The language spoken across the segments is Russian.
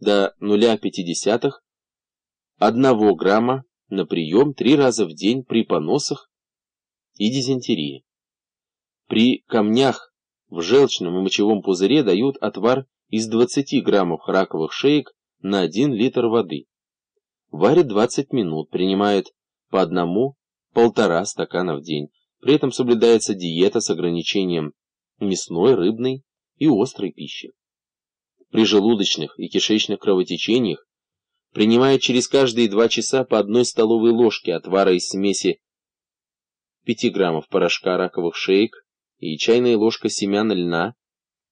до 0,5 1 грамма на прием три раза в день при поносах и дизентерии. При камнях в желчном и мочевом пузыре дают отвар из 20 граммов раковых шеек на 1 литр воды. Варят 20 минут, принимают по одному-полтора стакана в день. При этом соблюдается диета с ограничением мясной, рыбной и острой пищи. При желудочных и кишечных кровотечениях принимает через каждые 2 часа по одной столовой ложке отвара из смеси 5 граммов порошка раковых шеек и чайная ложка семян льна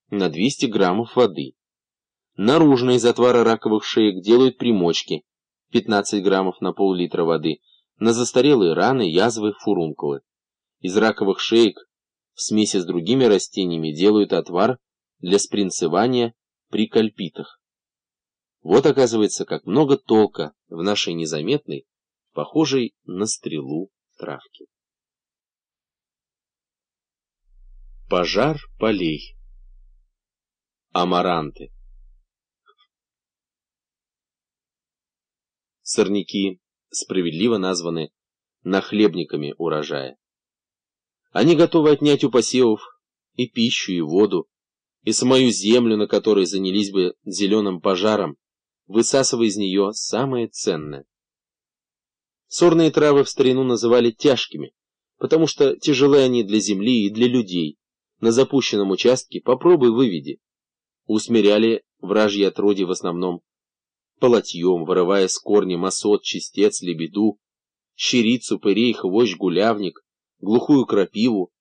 на 200 граммов воды. Наружно из отвара раковых шеек делают примочки 15 граммов на пол-литра воды на застарелые раны, язвы, фурункулы. Из раковых шеек в смеси с другими растениями делают отвар для спринцевания при кальпитах. Вот оказывается, как много толка в нашей незаметной, похожей на стрелу травке. Пожар полей. Амаранты. Сорняки справедливо названы нахлебниками урожая. Они готовы отнять у посевов и пищу, и воду, и самую землю, на которой занялись бы зеленым пожаром, высасывая из нее самое ценное. Сорные травы в старину называли тяжкими, потому что тяжелы они для земли и для людей. На запущенном участке попробуй выведи. Усмиряли вражьи отроди в основном полотьем, вырывая с корнем осот, чистец, лебеду, щерицу, пырей, хвощ, гулявник, глухую крапиву,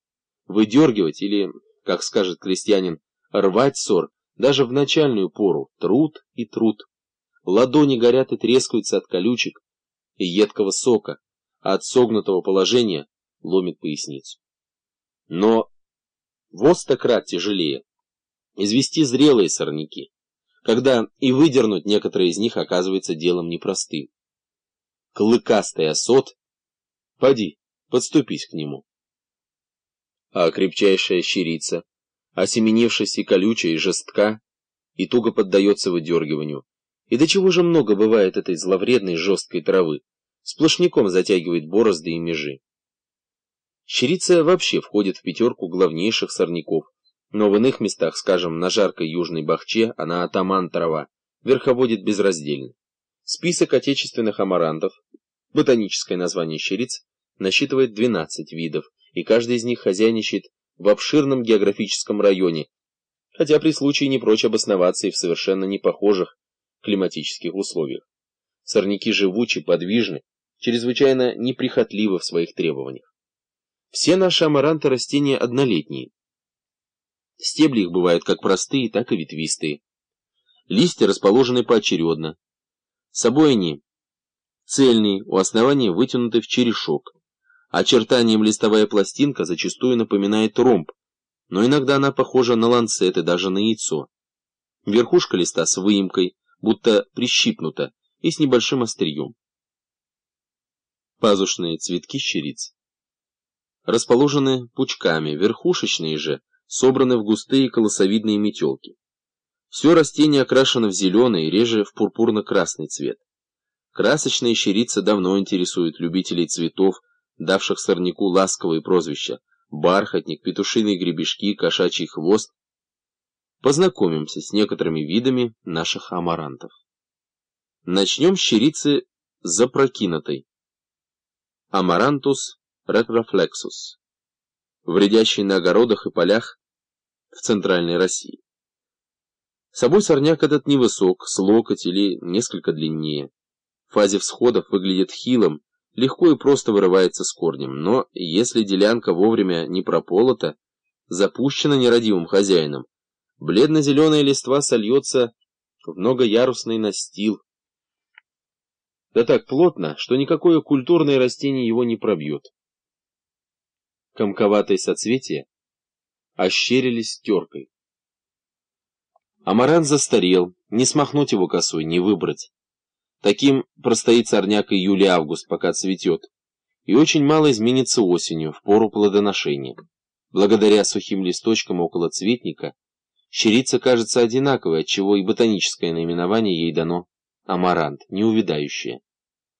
выдергивать или, как скажет крестьянин, рвать сор даже в начальную пору, труд и труд. Ладони горят и трескаются от колючек и едкого сока, а от согнутого положения ломит поясницу. Но в стократ тяжелее извести зрелые сорняки, когда и выдернуть некоторые из них оказывается делом непростым. Клыкастый осот, поди, подступись к нему. А крепчайшая щирица, осеменившись и колючая, и жестка, и туго поддается выдергиванию. И до чего же много бывает этой зловредной жесткой травы, сплошняком затягивает борозды и межи. Щирица вообще входит в пятерку главнейших сорняков, но в иных местах, скажем, на жаркой южной бахче, она атаман трава, верховодит безраздельно. Список отечественных амарантов, ботаническое название щириц, насчитывает 12 видов, и каждый из них хозяйничает в обширном географическом районе, хотя при случае не прочь обосноваться и в совершенно непохожих климатических условиях. Сорняки живучи, подвижны, чрезвычайно неприхотливы в своих требованиях. Все наши амаранты растения однолетние. Стебли их бывают как простые, так и ветвистые. Листья расположены поочередно. С собой они цельные, у основания вытянуты в черешок. Очертанием листовая пластинка зачастую напоминает ромб, но иногда она похожа на ланцет и даже на яйцо. Верхушка листа с выемкой, будто прищипнута, и с небольшим острием. Пазушные цветки щириц расположены пучками, верхушечные же собраны в густые колосовидные метелки. Все растение окрашено в зеленый, реже в пурпурно-красный цвет. Красочные щирицы давно интересуют любителей цветов, давших сорняку ласковые прозвища бархатник, петушиные гребешки, кошачий хвост. Познакомимся с некоторыми видами наших амарантов. Начнем с щирицы запрокинутой. Amaranthus retroflexus, вредящий на огородах и полях в центральной России. Собой сорняк этот невысок, с локоть или несколько длиннее. В фазе всходов выглядит хилым, легко и просто вырывается с корнем, но если делянка вовремя не прополота, запущена нерадивым хозяином, бледно-зеленая листва сольется в многоярусный настил. Да так плотно, что никакое культурное растение его не пробьет комковатые соцветия ощерились теркой. Амарант застарел, не смахнуть его косой, не выбрать. Таким простоит сорняк июля-август, пока цветет, и очень мало изменится осенью, в пору плодоношения. Благодаря сухим листочкам около цветника Щерица кажется одинаковой, отчего и ботаническое наименование ей дано амарант, неувядающее.